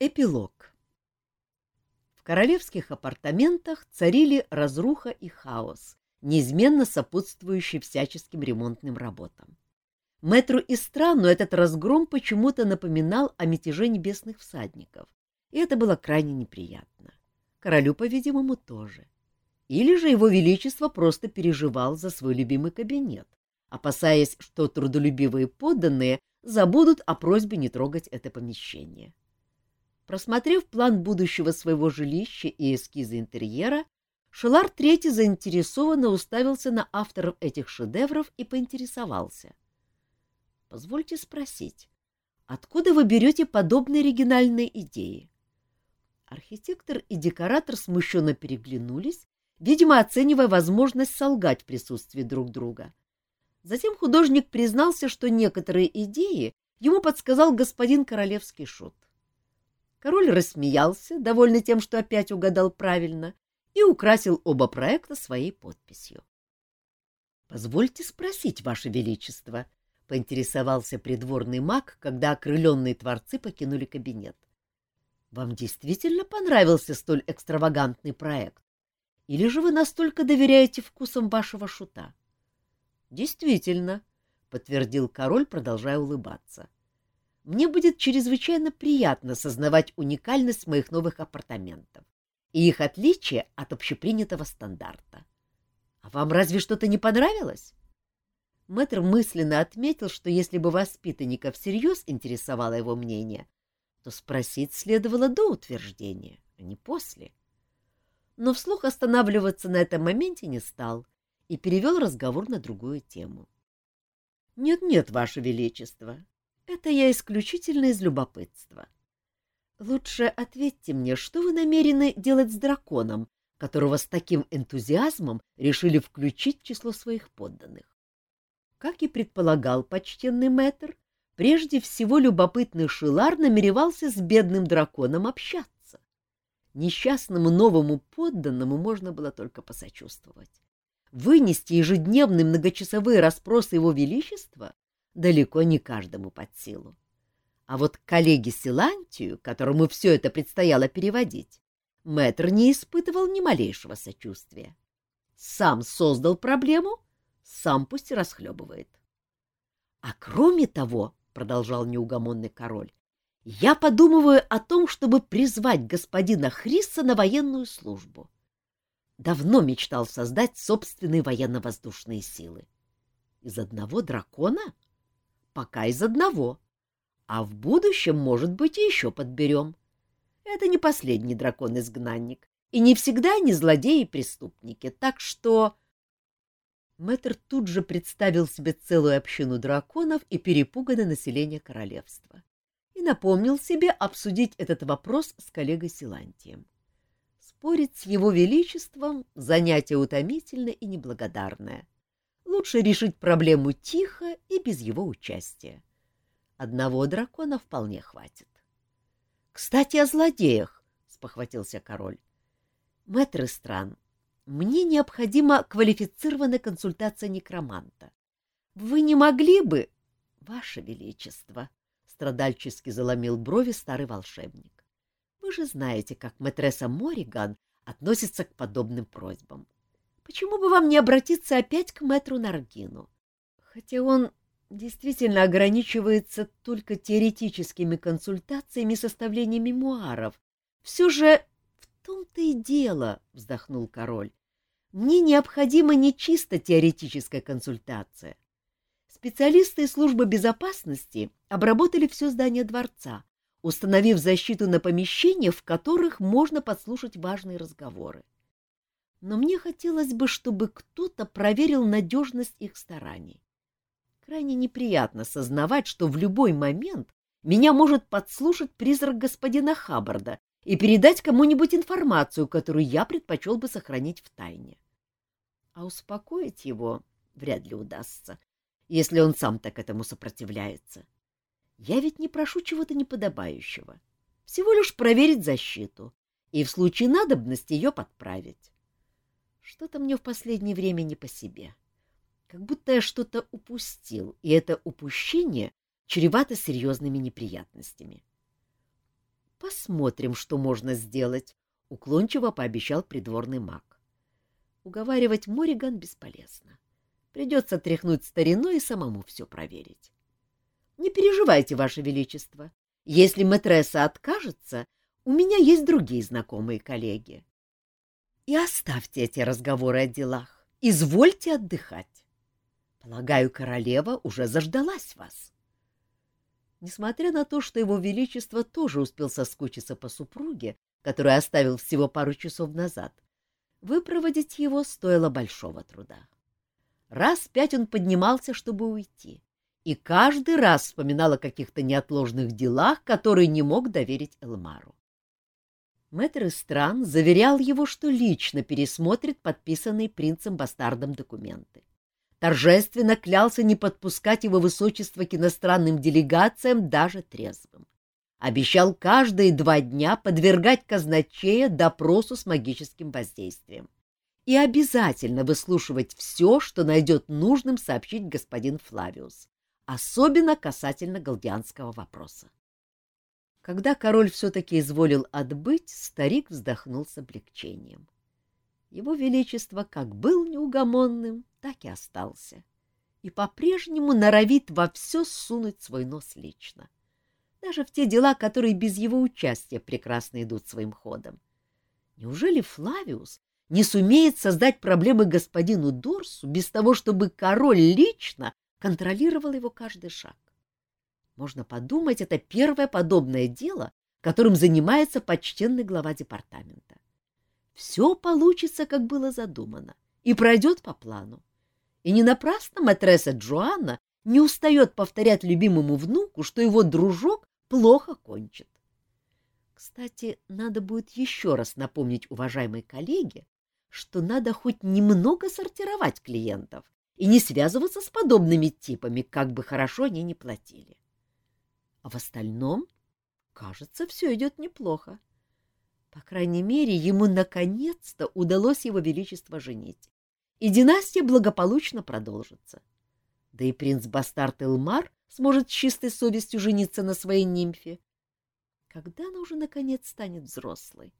Эпилог В королевских апартаментах царили разруха и хаос, неизменно сопутствующий всяческим ремонтным работам. Мэтру и странну этот разгром почему-то напоминал о мятеже небесных всадников, и это было крайне неприятно. Королю, по-видимому, тоже. Или же его величество просто переживал за свой любимый кабинет, опасаясь, что трудолюбивые подданные забудут о просьбе не трогать это помещение. Просмотрев план будущего своего жилища и эскизы интерьера, Шелар Третий заинтересованно уставился на авторов этих шедевров и поинтересовался. — Позвольте спросить, откуда вы берете подобные оригинальные идеи? Архитектор и декоратор смущенно переглянулись, видимо, оценивая возможность солгать в присутствии друг друга. Затем художник признался, что некоторые идеи ему подсказал господин королевский шут. Король рассмеялся, довольный тем, что опять угадал правильно, и украсил оба проекта своей подписью. — Позвольте спросить, Ваше Величество, — поинтересовался придворный маг, когда окрыленные творцы покинули кабинет. — Вам действительно понравился столь экстравагантный проект? Или же вы настолько доверяете вкусам вашего шута? — Действительно, — подтвердил король, продолжая улыбаться. Мне будет чрезвычайно приятно сознавать уникальность моих новых апартаментов и их отличие от общепринятого стандарта. А вам разве что-то не понравилось? Мэтр мысленно отметил, что если бы воспитанника всерьез интересовало его мнение, то спросить следовало до утверждения, а не после. Но вслух останавливаться на этом моменте не стал и перевел разговор на другую тему. «Нет-нет, Ваше Величество, это я исключительно из любопытства. Лучше ответьте мне, что вы намерены делать с драконом, которого с таким энтузиазмом решили включить в число своих подданных? Как и предполагал почтенный мэтр, прежде всего любопытный Шилар намеревался с бедным драконом общаться. Несчастному новому подданному можно было только посочувствовать. Вынести ежедневные многочасовые расспросы его величества далеко не каждому под силу. А вот коллеге Силантию, которому все это предстояло переводить, мэтр не испытывал ни малейшего сочувствия. Сам создал проблему, сам пусть расхлебывает. — А кроме того, — продолжал неугомонный король, — я подумываю о том, чтобы призвать господина Хриса на военную службу. Давно мечтал создать собственные военно-воздушные силы. Из одного дракона? Пока из одного. А в будущем, может быть, еще подберем. Это не последний дракон-изгнанник, и не всегда они злодеи и преступники, так что... Мэтр тут же представил себе целую общину драконов и перепуганное население королевства и напомнил себе обсудить этот вопрос с коллегой Силантием. Спорить с его величеством — занятие утомительное и неблагодарное. Лучше решить проблему тихо и без его участия. Одного дракона вполне хватит. — Кстати, о злодеях, — спохватился король. — Мэтр стран, мне необходима квалифицированная консультация некроманта. Вы не могли бы... — Ваше Величество, — страдальчески заломил брови старый волшебник. — Вы же знаете, как мэтресса Мориган относится к подобным просьбам. Почему бы вам не обратиться опять к мэтру Наргину? Хотя он действительно ограничивается только теоретическими консультациями и составлением мемуаров. Все же в том-то и дело, — вздохнул король. Мне необходима не чисто теоретическая консультация. Специалисты из службы безопасности обработали все здание дворца, установив защиту на помещениях, в которых можно подслушать важные разговоры но мне хотелось бы, чтобы кто-то проверил надежность их стараний. Крайне неприятно сознавать, что в любой момент меня может подслушать призрак господина Хаббарда и передать кому-нибудь информацию, которую я предпочел бы сохранить в тайне. А успокоить его вряд ли удастся, если он сам так этому сопротивляется. Я ведь не прошу чего-то неподобающего, всего лишь проверить защиту и в случае надобности ее подправить. Что-то мне в последнее время не по себе. Как будто я что-то упустил, и это упущение чревато серьезными неприятностями. посмотрим, что можно сделать, — уклончиво пообещал придворный маг. Уговаривать Мориган бесполезно. Придется тряхнуть стариной и самому все проверить. — Не переживайте, Ваше Величество. Если матресса откажется, у меня есть другие знакомые коллеги. И оставьте эти разговоры о делах. Извольте отдыхать. Полагаю, королева уже заждалась вас. Несмотря на то, что его величество тоже успел соскучиться по супруге, которую оставил всего пару часов назад, выпроводить его стоило большого труда. Раз пять он поднимался, чтобы уйти, и каждый раз вспоминал о каких-то неотложных делах, которые не мог доверить Элмару. Мэтр стран заверял его, что лично пересмотрит подписанные принцем-бастардом документы торжественно клялся не подпускать его высочество к иностранным делегациям даже трезвым. Обещал каждые два дня подвергать казначея допросу с магическим воздействием и обязательно выслушивать все, что найдет нужным сообщить господин Флавиус, особенно касательно галдианского вопроса. Когда король все-таки изволил отбыть, старик вздохнул с облегчением. Его Величество как был неугомонным, так и остался. И по-прежнему норовит во все сунуть свой нос лично. Даже в те дела, которые без его участия прекрасно идут своим ходом. Неужели Флавиус не сумеет создать проблемы господину Дорсу без того, чтобы король лично контролировал его каждый шаг? Можно подумать, это первое подобное дело, которым занимается почтенный глава департамента все получится, как было задумано, и пройдет по плану. И не напрасно матресса Джоанна не устает повторять любимому внуку, что его дружок плохо кончит. Кстати, надо будет еще раз напомнить уважаемой коллеге, что надо хоть немного сортировать клиентов и не связываться с подобными типами, как бы хорошо они ни платили. А в остальном, кажется, все идет неплохо. По крайней мере, ему наконец-то удалось его величество женить, и династия благополучно продолжится. Да и принц-бастард Элмар сможет с чистой совестью жениться на своей нимфе. Когда она уже, наконец, станет взрослой?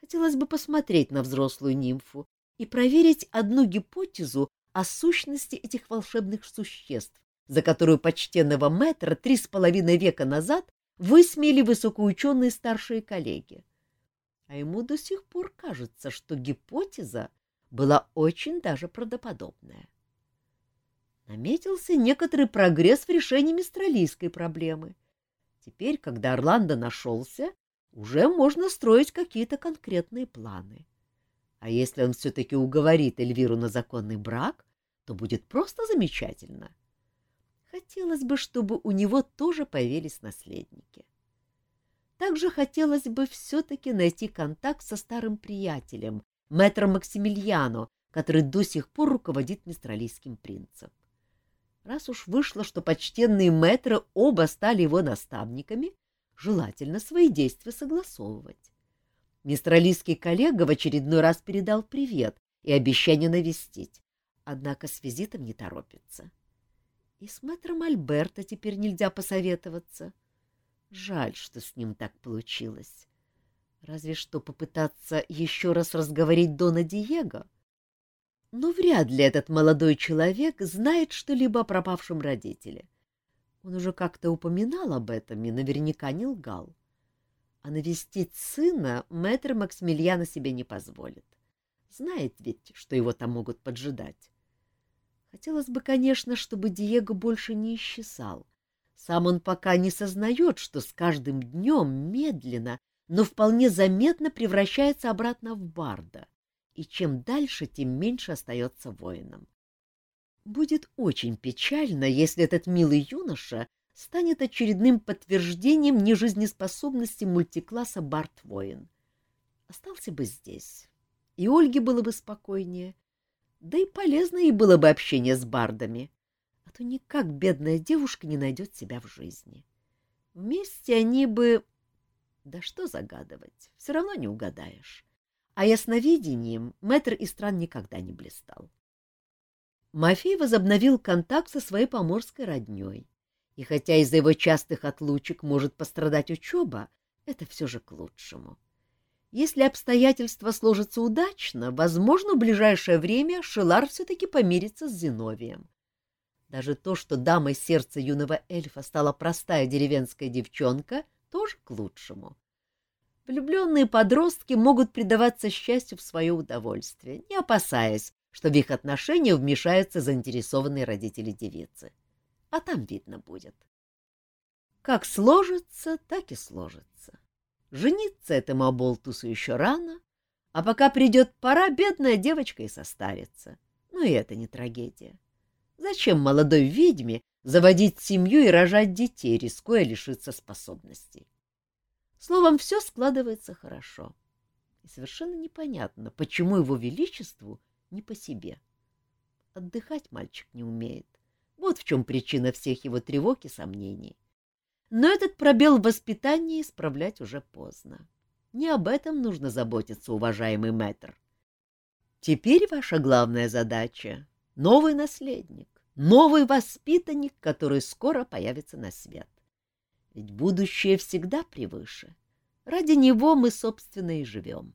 Хотелось бы посмотреть на взрослую нимфу и проверить одну гипотезу о сущности этих волшебных существ, за которую почтенного мэтра три с половиной века назад высмеяли высокоученые старшие коллеги а ему до сих пор кажется, что гипотеза была очень даже правдоподобная. Наметился некоторый прогресс в решении мистралийской проблемы. Теперь, когда Орландо нашелся, уже можно строить какие-то конкретные планы. А если он все-таки уговорит Эльвиру на законный брак, то будет просто замечательно. Хотелось бы, чтобы у него тоже появились наследники. — также хотелось бы все-таки найти контакт со старым приятелем, мэтром Максимилиано, который до сих пор руководит мистралийским принцем. Раз уж вышло, что почтенные мэтры оба стали его наставниками, желательно свои действия согласовывать. Мистралийский коллега в очередной раз передал привет и обещание навестить, однако с визитом не торопится. И с мэтром Альберто теперь нельзя посоветоваться — Жаль, что с ним так получилось. Разве что попытаться еще раз разговорить Дона Диего. Но вряд ли этот молодой человек знает что-либо о пропавшем родителе. Он уже как-то упоминал об этом и наверняка не лгал. А навестить сына мэтр Максимилиана себе не позволит. Знает ведь, что его там могут поджидать. Хотелось бы, конечно, чтобы Диего больше не исчезал, сам он пока не сознает, что с каждым днем медленно, но вполне заметно превращается обратно в барда, и чем дальше, тем меньше остается воином. Будет очень печально, если этот милый юноша станет очередным подтверждением нежизнеспособности мультикласса Барт-воин. Остался бы здесь, и Ольге было бы спокойнее, да и полезно ей было бы общение с бардами а то никак бедная девушка не найдет себя в жизни. Вместе они бы... Да что загадывать, все равно не угадаешь. А ясновидением мэтр Истран никогда не блистал. Мафей возобновил контакт со своей поморской родней, и хотя из-за его частых отлучек может пострадать учеба, это все же к лучшему. Если обстоятельства сложатся удачно, возможно, в ближайшее время Шилар все-таки помирится с Зиновием. Даже то, что дамой сердца юного эльфа стала простая деревенская девчонка, тоже к лучшему. Влюбленные подростки могут предаваться счастью в свое удовольствие, не опасаясь, что в их отношения вмешаются заинтересованные родители девицы. А там видно будет. Как сложится, так и сложится. Жениться этому оболтусу еще рано, а пока придет пора, бедная девочка и состарится. Но и это не трагедия. Зачем молодой ведьме заводить семью и рожать детей, рискуя лишиться способностей? Словом, все складывается хорошо. И совершенно непонятно, почему его величеству не по себе. Отдыхать мальчик не умеет. Вот в чем причина всех его тревог и сомнений. Но этот пробел в воспитании исправлять уже поздно. Не об этом нужно заботиться, уважаемый мэтр. Теперь ваша главная задача — новый наследник, новый воспитанник, который скоро появится на свет. Ведь будущее всегда превыше. Ради него мы, собственно, и живем.